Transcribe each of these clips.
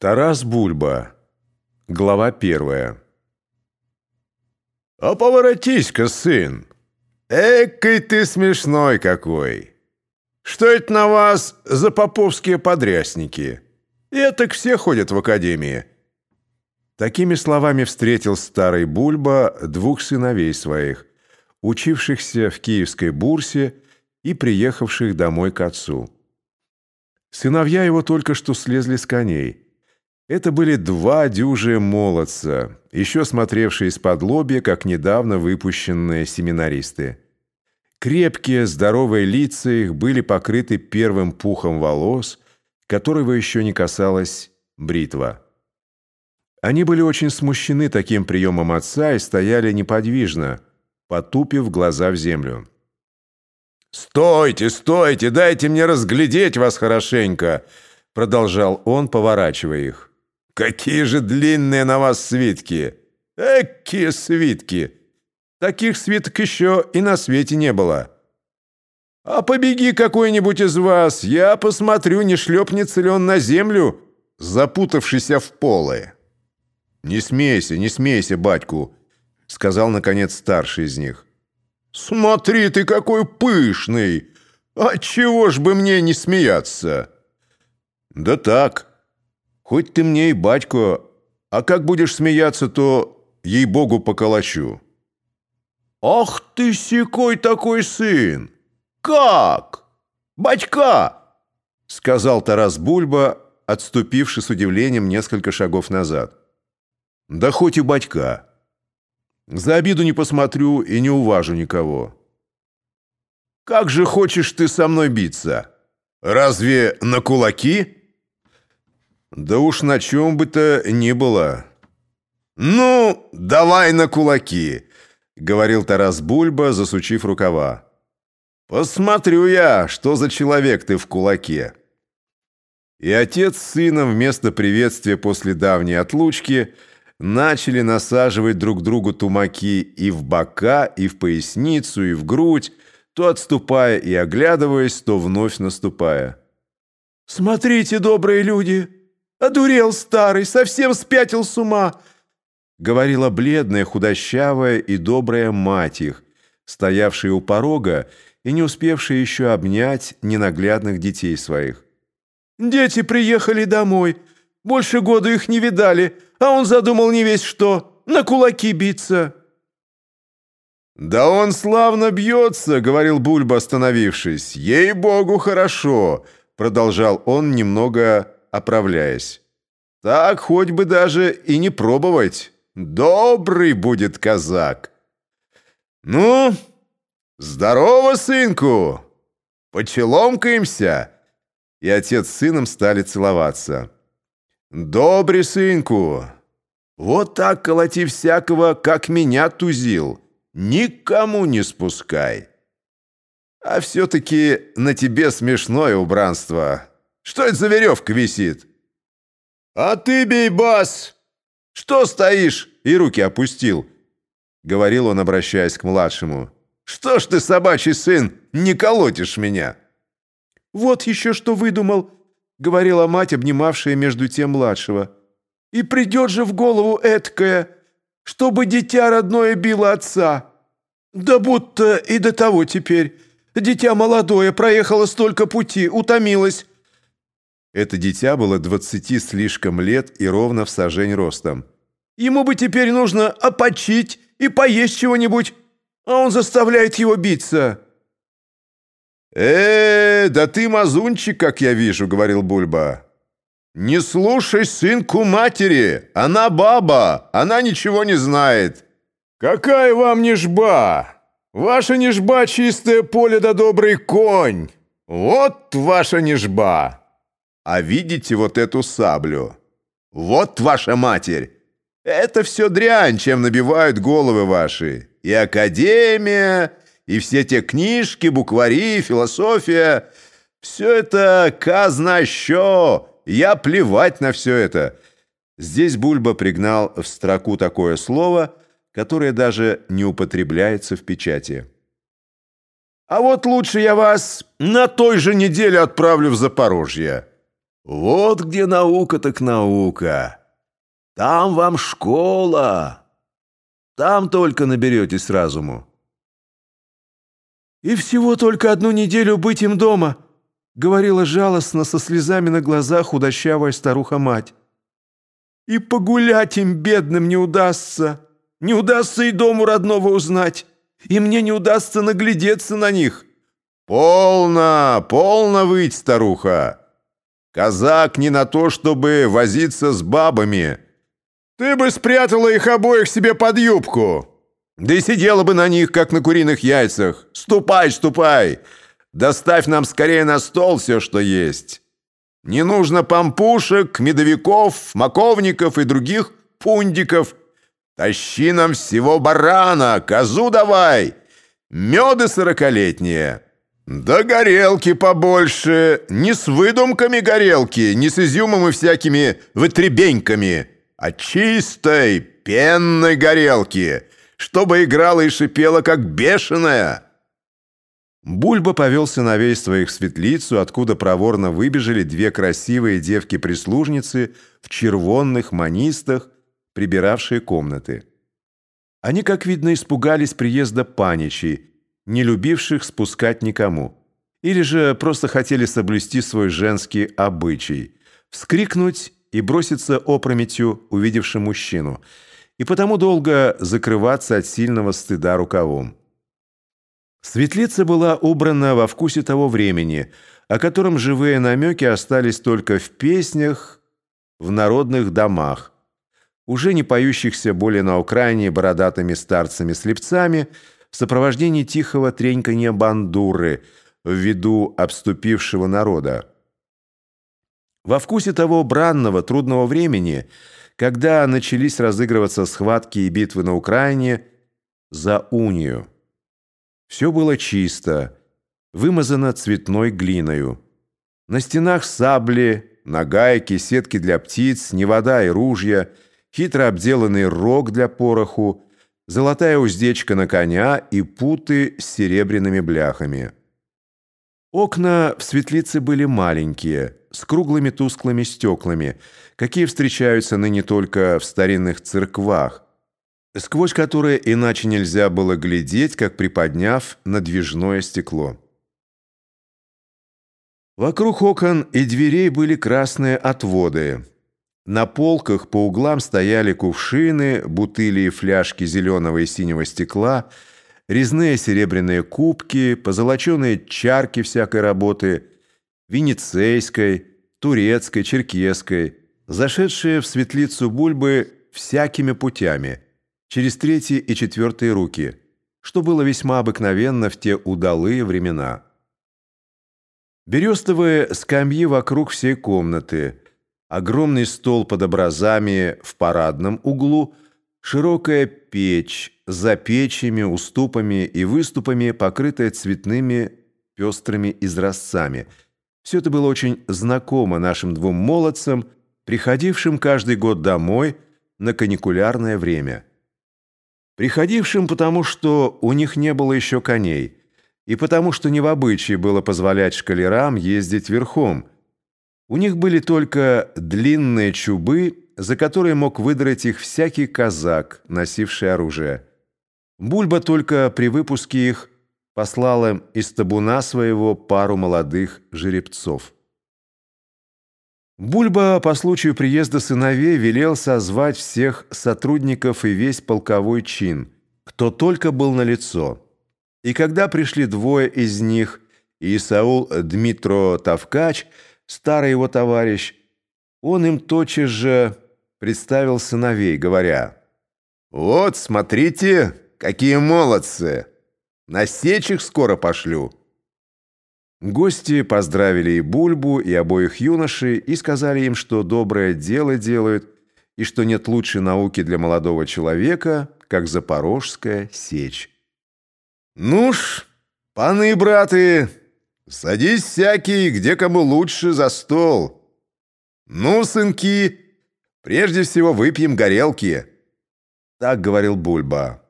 Тарас Бульба. Глава первая. «А поворотись-ка, сын! Экой ты смешной какой! Что это на вас за поповские подрясники? Это все ходят в академии». Такими словами встретил старый Бульба двух сыновей своих, учившихся в Киевской бурсе и приехавших домой к отцу. Сыновья его только что слезли с коней. Это были два дюжие молодца, еще смотревшие из-под лобья, как недавно выпущенные семинаристы. Крепкие, здоровые лица их были покрыты первым пухом волос, которого еще не касалась бритва. Они были очень смущены таким приемом отца и стояли неподвижно, потупив глаза в землю. «Стойте, стойте, дайте мне разглядеть вас хорошенько!» Продолжал он, поворачивая их. «Какие же длинные на вас свитки! Экие свитки! Таких свиток еще и на свете не было!» «А побеги какой-нибудь из вас, я посмотрю, не шлепнется ли он на землю, запутавшийся в полы». «Не смейся, не смейся, батьку», — сказал, наконец, старший из них. «Смотри ты, какой пышный! А чего ж бы мне не смеяться?» «Да так. Хоть ты мне и батько, а как будешь смеяться, то, ей-богу, поколочу». «Ах ты секой такой сын! Как? Батька!» Сказал Тарас Бульба, отступивший с удивлением несколько шагов назад. «Да хоть и батька». За обиду не посмотрю и не уважу никого. Как же хочешь ты со мной биться? Разве на кулаки? Да уж на чем бы то ни было. Ну, давай на кулаки, говорил Тарас Бульба, засучив рукава. Посмотрю я, что за человек ты в кулаке. И отец с сыном вместо приветствия после давней отлучки – начали насаживать друг другу тумаки и в бока, и в поясницу, и в грудь, то отступая и оглядываясь, то вновь наступая. «Смотрите, добрые люди! Одурел старый, совсем спятил с ума!» Говорила бледная, худощавая и добрая мать их, стоявшая у порога и не успевшая еще обнять ненаглядных детей своих. «Дети приехали домой, больше года их не видали, а он задумал не весь что, на кулаки биться». «Да он славно бьется», — говорил Бульба, остановившись. «Ей-богу, хорошо», — продолжал он, немного оправляясь. «Так хоть бы даже и не пробовать. Добрый будет казак». «Ну, здорово, сынку! Почеломкаемся!» И отец с сыном стали целоваться. «Добрый сынку! Вот так колоти всякого, как меня тузил. Никому не спускай. А все-таки на тебе смешное убранство. Что это за веревка висит?» «А ты бей бас! Что стоишь?» И руки опустил. Говорил он, обращаясь к младшему. «Что ж ты, собачий сын, не колотишь меня?» «Вот еще что выдумал!» говорила мать, обнимавшая между тем младшего. «И придет же в голову эткая, чтобы дитя родное било отца. Да будто и до того теперь. Дитя молодое, проехало столько пути, утомилось». Это дитя было двадцати слишком лет и ровно в сажень ростом. «Ему бы теперь нужно опочить и поесть чего-нибудь, а он заставляет его биться». «Э, да ты мазунчик, как я вижу», — говорил Бульба. «Не слушай сынку матери, она баба, она ничего не знает». «Какая вам нежба? Ваша нежба — чистое поле да добрый конь. Вот ваша нежба. А видите вот эту саблю? Вот ваша матерь. Это все дрянь, чем набивают головы ваши. И академия, и все те книжки, буквари, философия — все это казна що, я плевать на все это». Здесь Бульба пригнал в строку такое слово, которое даже не употребляется в печати. «А вот лучше я вас на той же неделе отправлю в Запорожье. Вот где наука так наука. Там вам школа. Там только наберетесь разуму. «И всего только одну неделю быть им дома», — говорила жалостно со слезами на глазах худощавая старуха-мать. «И погулять им, бедным, не удастся. Не удастся и дому родного узнать. И мне не удастся наглядеться на них». «Полно, полно выть, старуха! Казак не на то, чтобы возиться с бабами. Ты бы спрятала их обоих себе под юбку!» Да и сидела бы на них, как на куриных яйцах. Ступай, ступай! Доставь нам скорее на стол все, что есть. Не нужно пампушек, медовиков, маковников и других пундиков. Тащи нам всего барана, козу давай, меды сорокалетние. Да горелки побольше, не с выдумками горелки, не с изюмом и всякими вытребеньками, а чистой, пенной горелки — чтобы играла и шипела, как бешеная!» Бульба повел сыновей своих в светлицу, откуда проворно выбежали две красивые девки-прислужницы в червонных манистах, прибиравшие комнаты. Они, как видно, испугались приезда паничей, не любивших спускать никому, или же просто хотели соблюсти свой женский обычай, вскрикнуть и броситься опрометью, увидевши мужчину – и потому долго закрываться от сильного стыда рукавом. Светлица была убрана во вкусе того времени, о котором живые намеки остались только в песнях, в народных домах, уже не поющихся более на Украине бородатыми старцами-слепцами в сопровождении тихого треньканья бандуры в виду обступившего народа. Во вкусе того бранного, трудного времени – когда начались разыгрываться схватки и битвы на Украине за унию. Все было чисто, вымазано цветной глиною. На стенах сабли, нагайки, сетки для птиц, невода и ружья, хитро обделанный рог для пороху, золотая уздечка на коня и путы с серебряными бляхами. Окна в светлице были маленькие, с круглыми тусклыми стеклами, какие встречаются ныне только в старинных церквах, сквозь которые иначе нельзя было глядеть, как приподняв надвижное стекло. Вокруг окон и дверей были красные отводы. На полках по углам стояли кувшины, бутыли и фляжки зеленого и синего стекла – резные серебряные кубки, позолоченные чарки всякой работы, венецейской, турецкой, черкесской, зашедшие в светлицу бульбы всякими путями, через третьи и четвертые руки, что было весьма обыкновенно в те удалые времена. Берестовые скамьи вокруг всей комнаты, огромный стол под образами в парадном углу, широкая печь, за печами, уступами и выступами, покрытая цветными пестрыми изразцами. Все это было очень знакомо нашим двум молодцам, приходившим каждый год домой на каникулярное время. Приходившим потому, что у них не было еще коней, и потому, что не в обычае было позволять шкалерам ездить верхом. У них были только длинные чубы, за которые мог выдрать их всякий казак, носивший оружие. Бульба только при выпуске их послал им из табуна своего пару молодых жеребцов. Бульба по случаю приезда сыновей велел созвать всех сотрудников и весь полковой чин, кто только был на лицо. И когда пришли двое из них, Исаул Дмитро Тавкач, старый его товарищ, он им тотчас же представил сыновей, говоря, «Вот, смотрите, Какие молодцы! На сечь их скоро пошлю!» Гости поздравили и Бульбу, и обоих юношей, и сказали им, что доброе дело делают, и что нет лучшей науки для молодого человека, как запорожская сечь. «Ну ж, паны и браты, садись всякий, где кому лучше, за стол. Ну, сынки, прежде всего выпьем горелки». Так говорил Бульба.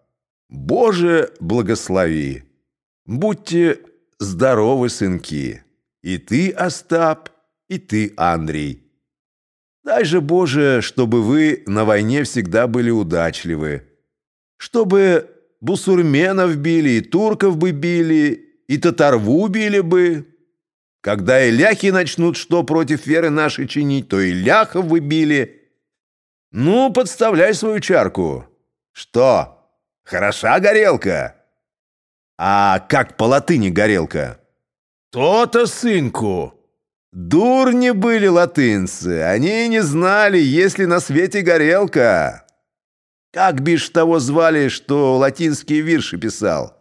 Боже, благослови! Будьте здоровы, сынки! И ты, Остап, и ты, Андрей. Дай же, Боже, чтобы вы на войне всегда были удачливы. Чтобы бусурменов били, и турков бы били, и татарву били бы. Когда и ляхи начнут что против веры нашей чинить, то и ляхов вы били. Ну, подставляй свою чарку. Что, хороша горелка? А как по латыни горелка? То-то, сынку. Дурни были латынцы, они не знали, есть ли на свете горелка. Как бишь того звали, что латинские вирши писал?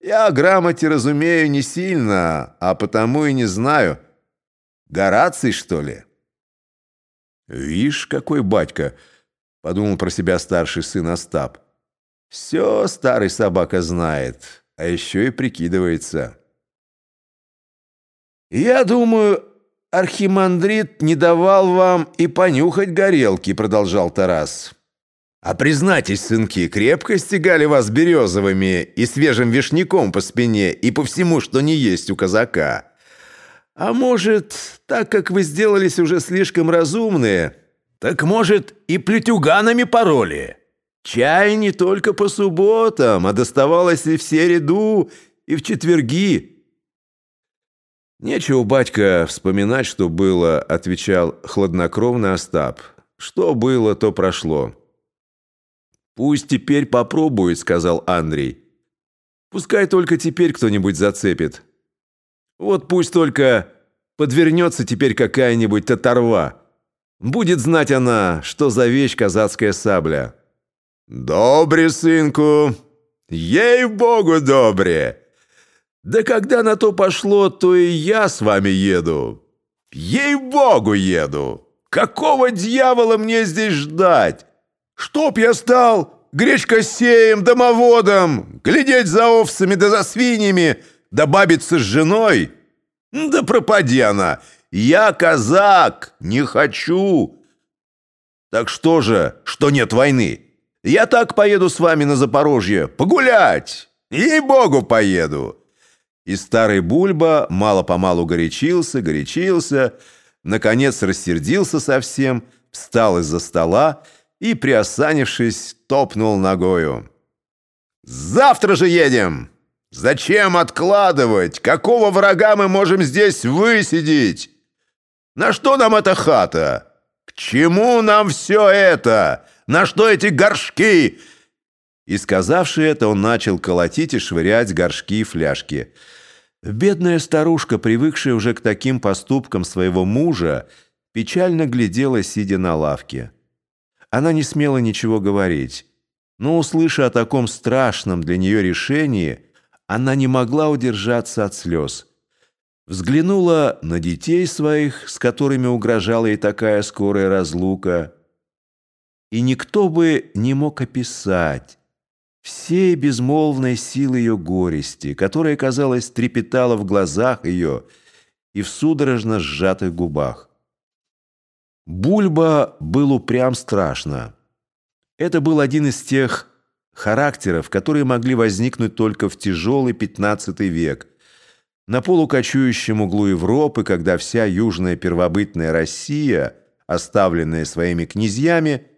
Я о грамоте разумею не сильно, а потому и не знаю. Гораций, что ли? Вишь, какой батька, подумал про себя старший сын Остап. Все старый собака знает, а еще и прикидывается. «Я думаю, архимандрит не давал вам и понюхать горелки», — продолжал Тарас. «А признайтесь, сынки, крепко стегали вас березовыми и свежим вишняком по спине и по всему, что не есть у казака. А может, так как вы сделались уже слишком разумные, так, может, и плетюганами пороли? Чай не только по субботам, а доставалось и в середу, и в четверги». «Нечего, батька, вспоминать, что было», — отвечал хладнокровно Остап. «Что было, то прошло». «Пусть теперь попробует», — сказал Андрей. «Пускай только теперь кто-нибудь зацепит. Вот пусть только подвернется теперь какая-нибудь татарва. Будет знать она, что за вещь казацкая сабля». «Добре, сынку! Ей-богу, добре!» Да когда на то пошло, то и я с вами еду. Ей-богу еду! Какого дьявола мне здесь ждать? Чтоб я стал гречкосеем, домоводом, глядеть за овцами да за свиньями, да бабиться с женой? Да пропади она! Я казак, не хочу. Так что же, что нет войны? Я так поеду с вами на Запорожье погулять. Ей-богу, поеду. И старый Бульба мало-помалу горячился, горячился, наконец рассердился совсем, встал из-за стола и, приосанившись, топнул ногою. «Завтра же едем! Зачем откладывать? Какого врага мы можем здесь высидеть? На что нам эта хата? К чему нам все это? На что эти горшки?» И, сказавши это, он начал колотить и швырять горшки и фляжки – Бедная старушка, привыкшая уже к таким поступкам своего мужа, печально глядела, сидя на лавке. Она не смела ничего говорить, но, услыша о таком страшном для нее решении, она не могла удержаться от слез. Взглянула на детей своих, с которыми угрожала ей такая скорая разлука, и никто бы не мог описать, всей безмолвной силы ее горести, которая, казалось, трепетала в глазах ее и в судорожно сжатых губах. Бульба был упрям страшно. Это был один из тех характеров, которые могли возникнуть только в тяжелый XV век, на полукочующем углу Европы, когда вся южная первобытная Россия, оставленная своими князьями,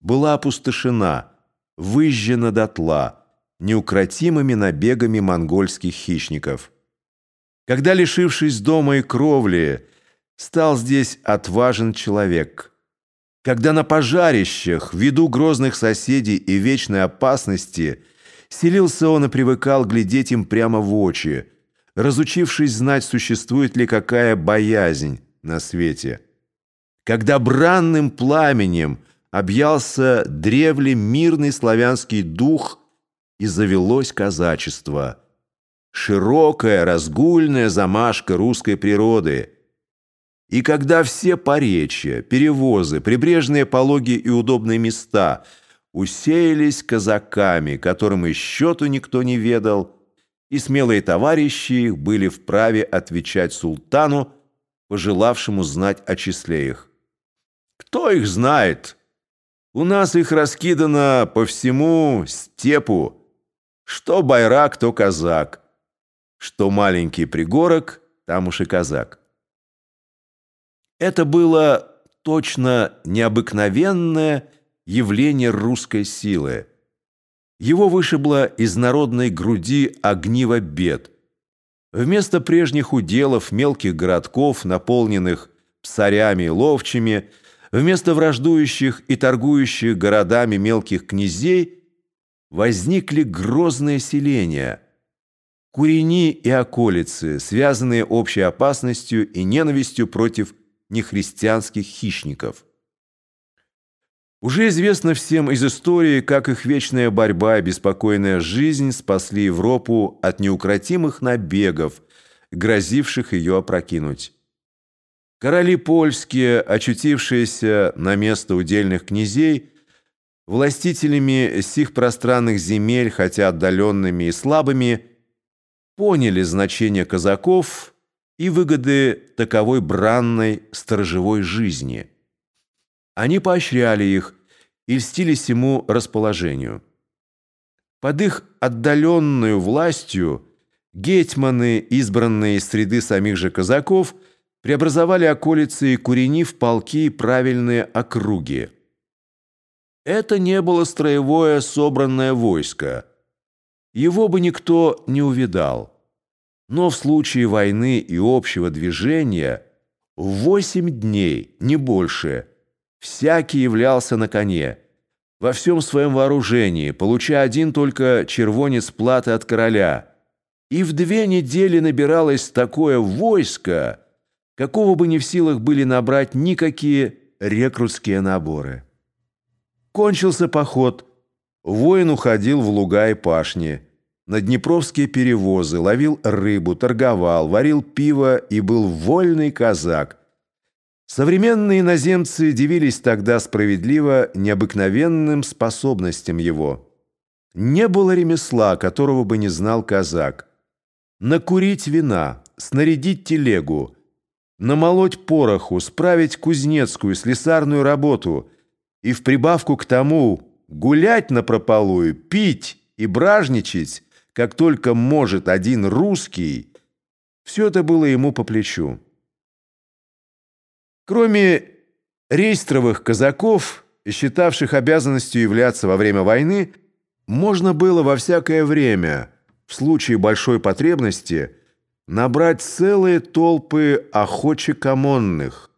была опустошена – выжжена дотла неукротимыми набегами монгольских хищников. Когда, лишившись дома и кровли, стал здесь отважен человек, когда на пожарищах, ввиду грозных соседей и вечной опасности, селился он и привыкал глядеть им прямо в очи, разучившись знать, существует ли какая боязнь на свете. Когда бранным пламенем – объялся древле мирный славянский дух и завелось казачество. Широкая, разгульная замашка русской природы. И когда все поречья, перевозы, прибрежные пологи и удобные места усеялись казаками, которым и счету никто не ведал, и смелые товарищи их были вправе отвечать султану, пожелавшему знать о числе их. Кто их знает? У нас их раскидано по всему степу. Что байрак, то казак. Что маленький пригорок, там уж и казак. Это было точно необыкновенное явление русской силы. Его вышибло из народной груди огниво бед. Вместо прежних уделов мелких городков, наполненных псарями и ловчими, вместо враждующих и торгующих городами мелких князей возникли грозные селения, курени и околицы, связанные общей опасностью и ненавистью против нехристианских хищников. Уже известно всем из истории, как их вечная борьба и беспокойная жизнь спасли Европу от неукротимых набегов, грозивших ее опрокинуть. Короли польские, очутившиеся на место удельных князей, властителями сих пространных земель, хотя отдаленными и слабыми, поняли значение казаков и выгоды таковой бранной сторожевой жизни. Они поощряли их и льстились ему расположению. Под их отдаленную властью гетьманы, избранные из среды самих же казаков, преобразовали околицы и курени в полки и правильные округи. Это не было строевое собранное войско. Его бы никто не увидал. Но в случае войны и общего движения восемь дней, не больше, всякий являлся на коне, во всем своем вооружении, получая один только червонец платы от короля. И в две недели набиралось такое войско, какого бы ни в силах были набрать никакие рекрутские наборы. Кончился поход, воин уходил в луга и пашни, на днепровские перевозы, ловил рыбу, торговал, варил пиво и был вольный казак. Современные иноземцы дивились тогда справедливо необыкновенным способностям его. Не было ремесла, которого бы не знал казак. Накурить вина, снарядить телегу, намолоть пороху, справить кузнецкую, слесарную работу и в прибавку к тому гулять напропалую, пить и бражничать как только может один русский, все это было ему по плечу. Кроме рейстровых казаков, считавших обязанностью являться во время войны, можно было во всякое время, в случае большой потребности, набрать целые толпы охочекомонных.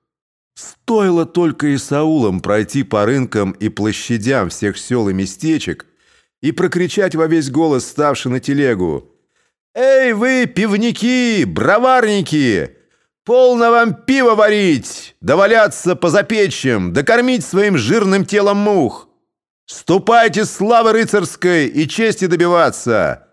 Стоило только и Саулам пройти по рынкам и площадям всех сел и местечек, и прокричать во весь голос, ставший на телегу. «Эй вы, пивники, броварники! Полно вам пиво варить, да валяться по запечьям, да кормить своим жирным телом мух! Ступайте славы рыцарской и чести добиваться!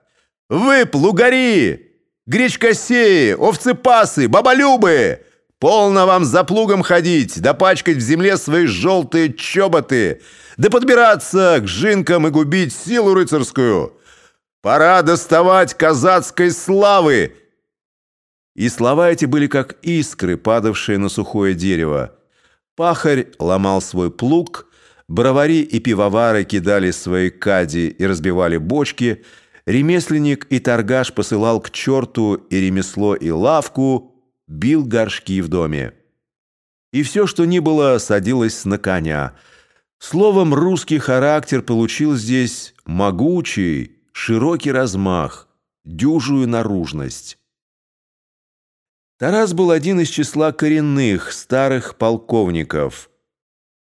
Вы, плугари, гречкосеи, овцепасы, баболюбы!» Полно вам за плугом ходить, да пачкать в земле свои желтые чоботы, да подбираться к жинкам и губить силу рыцарскую. Пора доставать казацкой славы!» И слова эти были как искры, падавшие на сухое дерево. Пахарь ломал свой плуг, бровари и пивовары кидали свои кади и разбивали бочки, ремесленник и торгаш посылал к черту и ремесло, и лавку — бил горшки в доме. И все, что ни было, садилось на коня. Словом, русский характер получил здесь могучий, широкий размах, дюжую наружность. Тарас был один из числа коренных, старых полковников.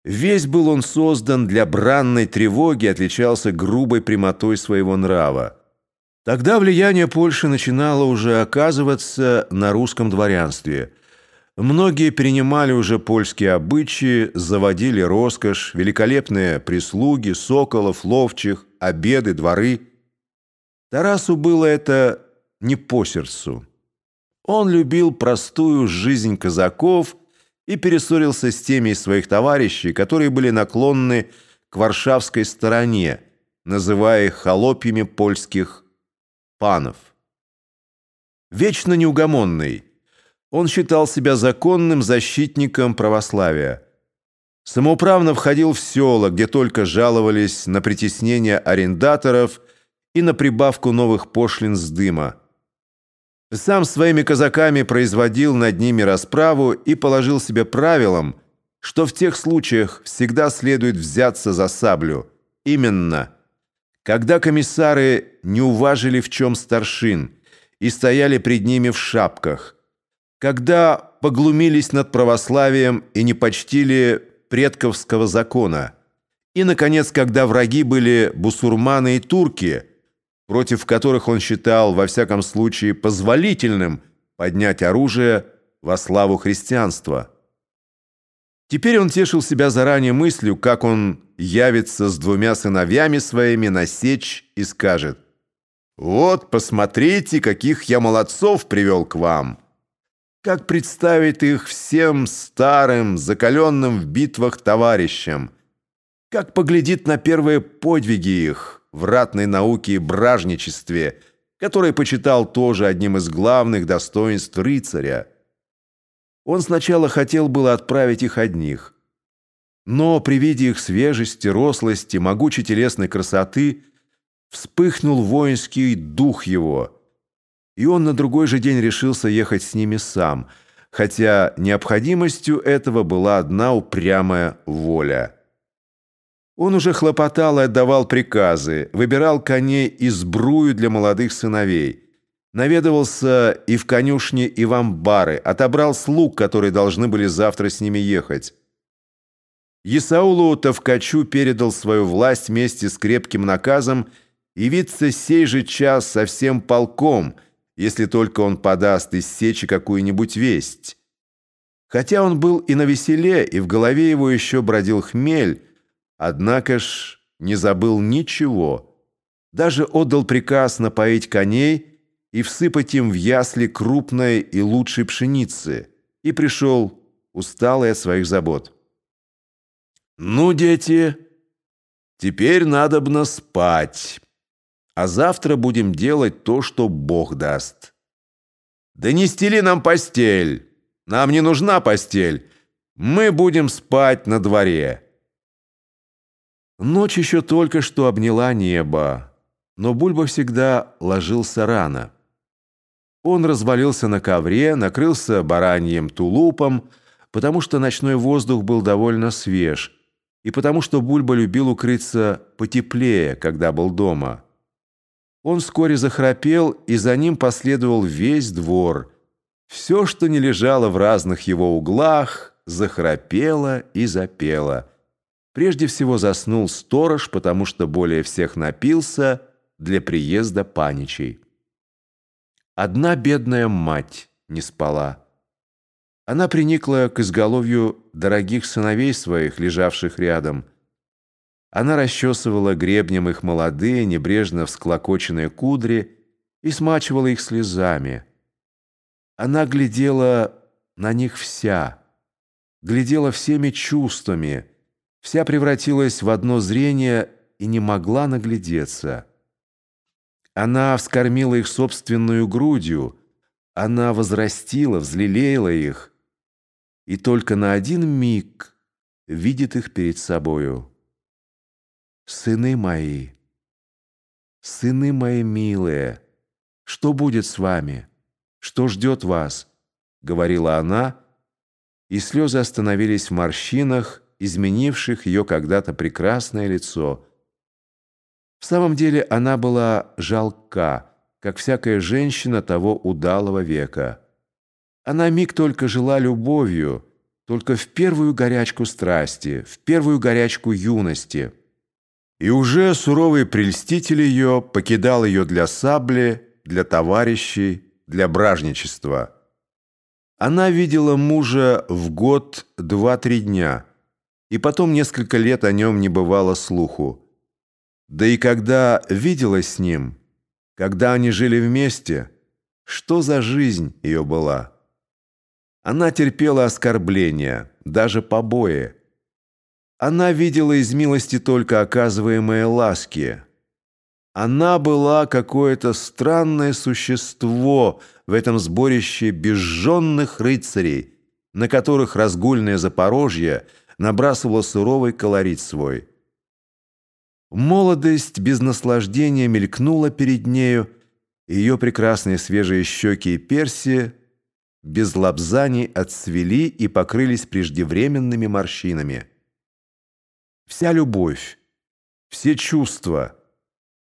Весь был он создан для бранной тревоги, отличался грубой прямотой своего нрава. Тогда влияние Польши начинало уже оказываться на русском дворянстве. Многие перенимали уже польские обычаи, заводили роскошь, великолепные прислуги, соколов, ловчих, обеды, дворы. Тарасу было это не по сердцу. Он любил простую жизнь казаков и перессорился с теми из своих товарищей, которые были наклонны к варшавской стороне, называя их холопьями польских Панов. Вечно неугомонный, он считал себя законным защитником православия. Самоуправно входил в села, где только жаловались на притеснение арендаторов и на прибавку новых пошлин с дыма. Сам своими казаками производил над ними расправу и положил себе правилом, что в тех случаях всегда следует взяться за саблю. Именно, когда комиссары не уважили в чем старшин и стояли пред ними в шапках, когда поглумились над православием и не почтили предковского закона, и, наконец, когда враги были бусурманы и турки – против которых он считал, во всяком случае, позволительным поднять оружие во славу христианства. Теперь он тешил себя заранее мыслью, как он явится с двумя сыновьями своими на сечь и скажет «Вот, посмотрите, каких я молодцов привел к вам!» Как представить их всем старым, закаленным в битвах товарищам? Как поглядит на первые подвиги их – в ратной науке и бражничестве, который почитал тоже одним из главных достоинств рыцаря. Он сначала хотел было отправить их одних, но при виде их свежести, рослости, могучей телесной красоты вспыхнул воинский дух его, и он на другой же день решился ехать с ними сам, хотя необходимостью этого была одна упрямая воля – он уже хлопотал и отдавал приказы, выбирал коней и сбрую для молодых сыновей. Наведывался и в конюшне, и в амбары, отобрал слуг, которые должны были завтра с ними ехать. Исаулу Тавкачу передал свою власть вместе с крепким наказом явиться сей же час со всем полком, если только он подаст из сечи какую-нибудь весть. Хотя он был и на веселе, и в голове его еще бродил хмель, Однако ж не забыл ничего. Даже отдал приказ напоить коней и всыпать им в ясли крупной и лучшей пшеницы. И пришел, усталый от своих забот. «Ну, дети, теперь надобно спать, а завтра будем делать то, что Бог даст. Да не стели нам постель, нам не нужна постель, мы будем спать на дворе». Ночь еще только что обняла небо, но Бульба всегда ложился рано. Он развалился на ковре, накрылся бараньим тулупом, потому что ночной воздух был довольно свеж, и потому что Бульба любил укрыться потеплее, когда был дома. Он вскоре захрапел, и за ним последовал весь двор. Все, что не лежало в разных его углах, захрапело и запело – Прежде всего заснул сторож, потому что более всех напился для приезда паничей. Одна бедная мать не спала. Она приникла к изголовью дорогих сыновей своих, лежавших рядом. Она расчесывала гребнем их молодые, небрежно всклокоченные кудри и смачивала их слезами. Она глядела на них вся, глядела всеми чувствами, вся превратилась в одно зрение и не могла наглядеться. Она вскормила их собственную грудью, она возрастила, взлелеяла их, и только на один миг видит их перед собою. «Сыны мои, сыны мои милые, что будет с вами? Что ждет вас?» — говорила она, и слезы остановились в морщинах, изменивших ее когда-то прекрасное лицо. В самом деле она была жалка, как всякая женщина того удалого века. Она миг только жила любовью, только в первую горячку страсти, в первую горячку юности. И уже суровый прельститель ее покидал ее для сабли, для товарищей, для бражничества. Она видела мужа в год два-три дня – и потом несколько лет о нем не бывало слуху. Да и когда виделась с ним, когда они жили вместе, что за жизнь ее была? Она терпела оскорбления, даже побои. Она видела из милости только оказываемые ласки. Она была какое-то странное существо в этом сборище безженных рыцарей, на которых разгульное Запорожье – набрасывала суровый колорит свой. Молодость без наслаждения мелькнула перед нею, Ее прекрасные свежие щеки и перси без лапзаний отцвели и покрылись преждевременными морщинами. Вся любовь, все чувства,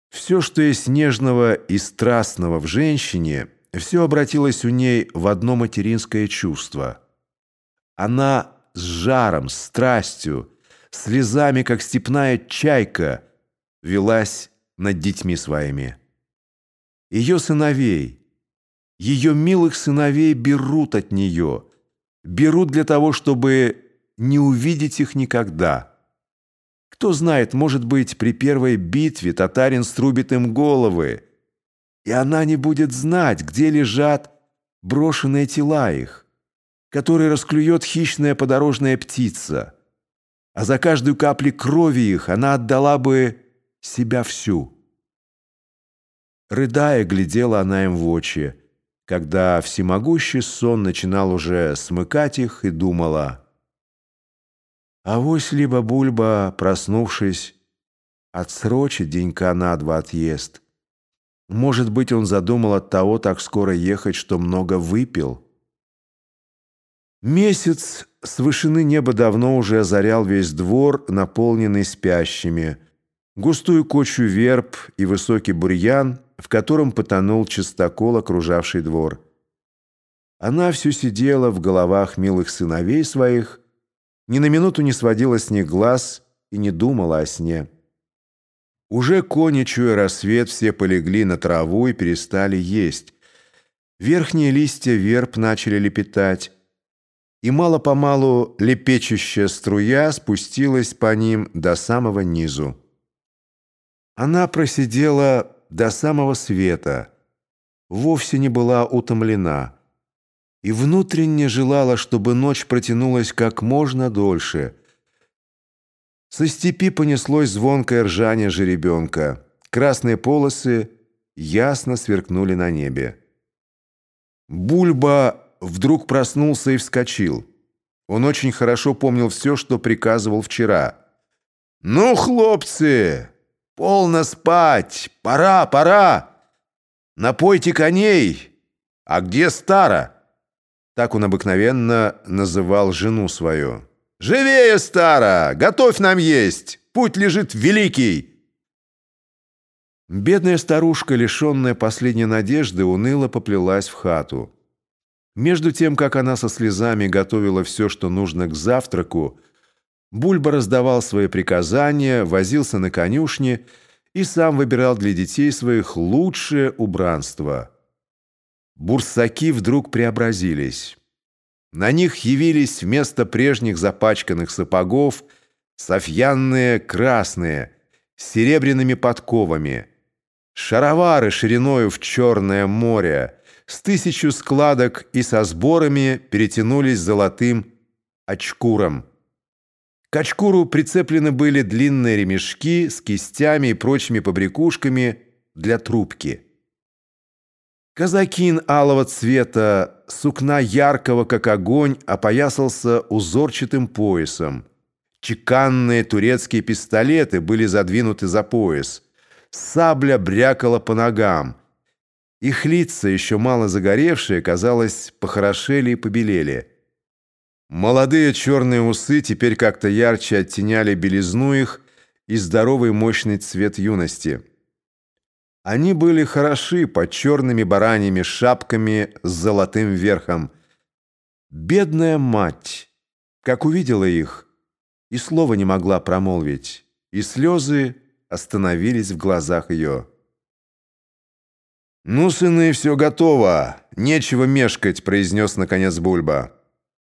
все, что есть нежного и страстного в женщине, все обратилось у ней в одно материнское чувство. Она с жаром, страстью, слезами, как степная чайка, велась над детьми своими. Ее сыновей, ее милых сыновей берут от нее, берут для того, чтобы не увидеть их никогда. Кто знает, может быть, при первой битве татарин струбит им головы, и она не будет знать, где лежат брошенные тела их, которые расклюет хищная подорожная птица, а за каждую каплю крови их она отдала бы себя всю. Рыдая, глядела она им в очи, когда всемогущий сон начинал уже смыкать их, и думала, «Авось либо Бульба, проснувшись, отсрочит денька на два отъезд. Может быть, он задумал от того так скоро ехать, что много выпил». Месяц с вышины неба давно уже озарял весь двор, наполненный спящими. Густую кочу верб и высокий бурьян, в котором потонул чистокол, окружавший двор. Она все сидела в головах милых сыновей своих, ни на минуту не сводила с них глаз и не думала о сне. Уже кони, чуя рассвет, все полегли на траву и перестали есть. Верхние листья верб начали лепетать, и мало-помалу лепечущая струя спустилась по ним до самого низу. Она просидела до самого света, вовсе не была утомлена и внутренне желала, чтобы ночь протянулась как можно дольше. Со степи понеслось звонкое ржание жеребенка. Красные полосы ясно сверкнули на небе. Бульба вдруг проснулся и вскочил. Он очень хорошо помнил все, что приказывал вчера. «Ну, хлопцы, полно спать! Пора, пора! Напойте коней! А где Стара?» Так он обыкновенно называл жену свою. «Живее, Стара! Готовь нам есть! Путь лежит великий!» Бедная старушка, лишенная последней надежды, уныло поплелась в хату. Между тем, как она со слезами готовила все, что нужно к завтраку, Бульба раздавал свои приказания, возился на конюшне и сам выбирал для детей своих лучшее убранство. Бурсаки вдруг преобразились. На них явились вместо прежних запачканных сапогов софьянные красные с серебряными подковами, шаровары шириною в черное море, с тысячу складок и со сборами перетянулись золотым очкуром. К очкуру прицеплены были длинные ремешки с кистями и прочими побрякушками для трубки. Казакин алого цвета, сукна яркого, как огонь, опоясался узорчатым поясом. Чеканные турецкие пистолеты были задвинуты за пояс. Сабля брякала по ногам. Их лица, еще мало загоревшие, казалось, похорошели и побелели. Молодые черные усы теперь как-то ярче оттеняли белизну их и здоровый мощный цвет юности. Они были хороши под черными бараньими шапками с золотым верхом. Бедная мать, как увидела их, и слова не могла промолвить, и слезы остановились в глазах ее. «Ну, сыны, все готово. Нечего мешкать», — произнес наконец Бульба.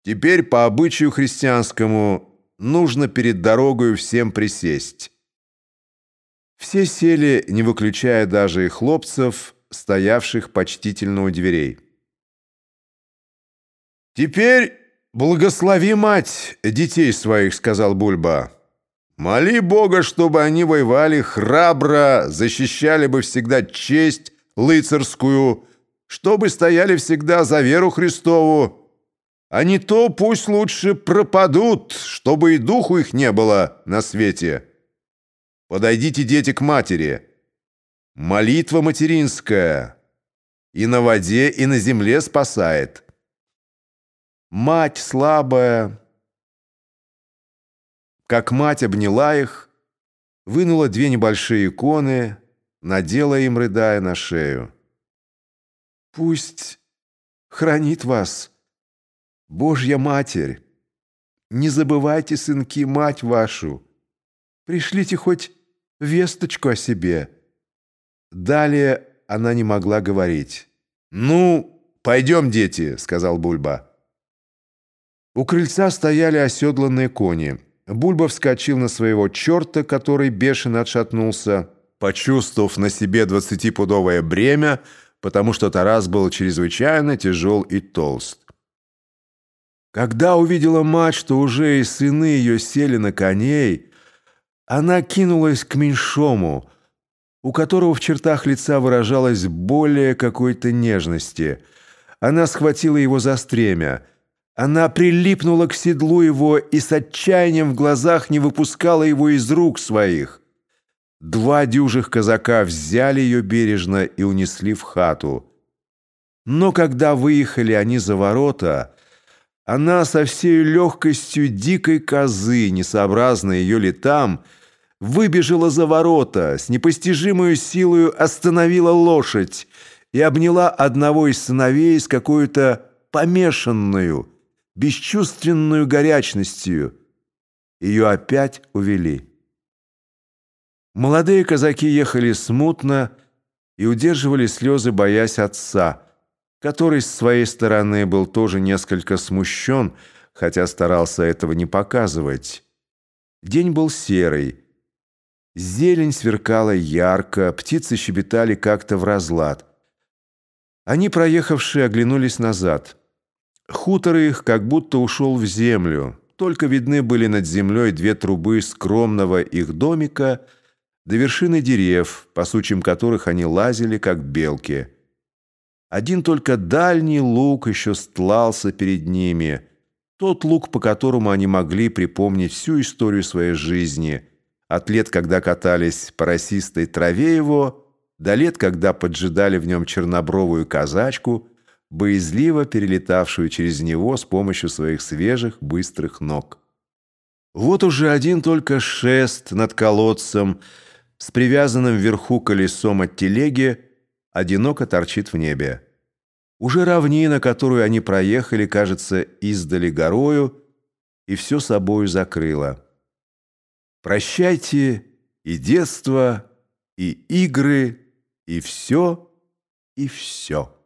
«Теперь по обычаю христианскому нужно перед дорогой всем присесть». Все сели, не выключая даже и хлопцев, стоявших почтительно у дверей. «Теперь благослови, мать, детей своих», — сказал Бульба. «Моли Бога, чтобы они воевали храбро, защищали бы всегда честь, лыцарскую, чтобы стояли всегда за веру Христову, а не то пусть лучше пропадут, чтобы и духу их не было на свете. Подойдите, дети, к матери. Молитва материнская, и на воде, и на земле спасает. Мать слабая, как мать обняла их, вынула две небольшие иконы, надела им, рыдая, на шею. «Пусть хранит вас Божья Матерь. Не забывайте, сынки, мать вашу. Пришлите хоть весточку о себе». Далее она не могла говорить. «Ну, пойдем, дети», — сказал Бульба. У крыльца стояли оседланные кони. Бульба вскочил на своего черта, который бешено отшатнулся, почувствовав на себе двадцатипудовое бремя, потому что Тарас был чрезвычайно тяжел и толст. Когда увидела мать, что уже и сыны ее сели на коней, она кинулась к меньшому, у которого в чертах лица выражалась более какой-то нежности. Она схватила его за стремя — она прилипнула к седлу его и с отчаянием в глазах не выпускала его из рук своих. Два дюжих казака взяли ее бережно и унесли в хату. Но когда выехали они за ворота, она со всей легкостью дикой козы, несообразно ее летам, выбежала за ворота, с непостижимой силой остановила лошадь и обняла одного из сыновей с какой-то помешанную, бесчувственную горячностью. Ее опять увели. Молодые казаки ехали смутно и удерживали слезы, боясь отца, который с своей стороны был тоже несколько смущен, хотя старался этого не показывать. День был серый. Зелень сверкала ярко, птицы щебетали как-то в разлад. Они, проехавшие, оглянулись назад. Хутор их как будто ушел в землю. Только видны были над землей две трубы скромного их домика до вершины дерев, по сучьям которых они лазили, как белки. Один только дальний луг еще стлался перед ними, тот луг, по которому они могли припомнить всю историю своей жизни, от лет, когда катались по росистой траве его, до лет, когда поджидали в нем чернобровую казачку – боязливо перелетавшую через него с помощью своих свежих, быстрых ног. Вот уже один только шест над колодцем с привязанным вверху колесом от телеги одиноко торчит в небе. Уже равнина, которую они проехали, кажется, издали горою, и все собою закрыла. Прощайте и детство, и игры, и все, и все.